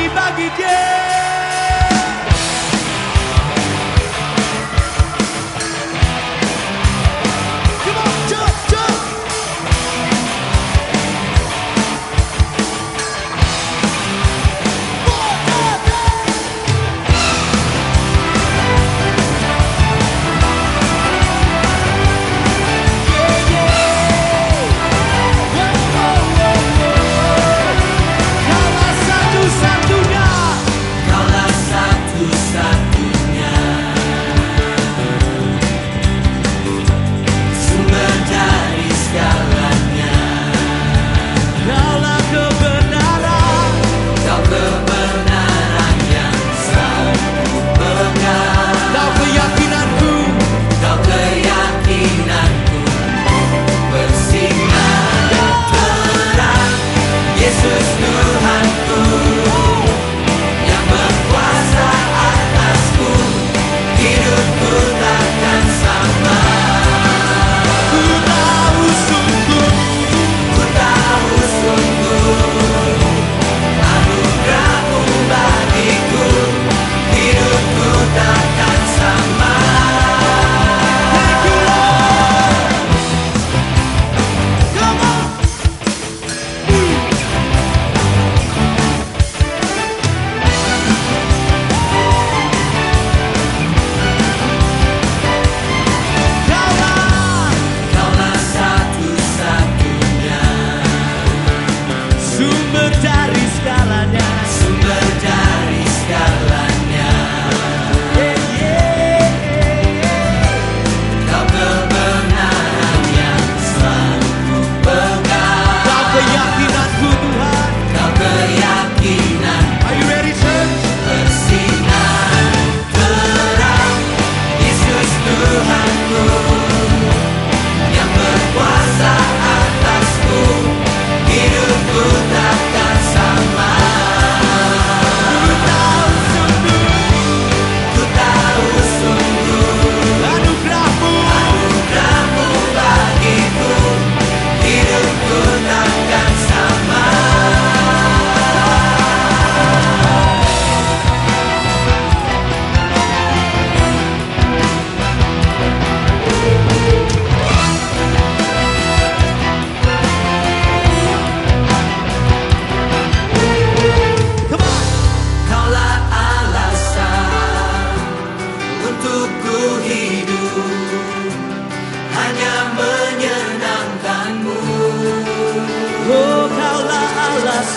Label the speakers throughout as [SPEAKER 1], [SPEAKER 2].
[SPEAKER 1] bagi bagi dia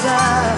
[SPEAKER 1] desire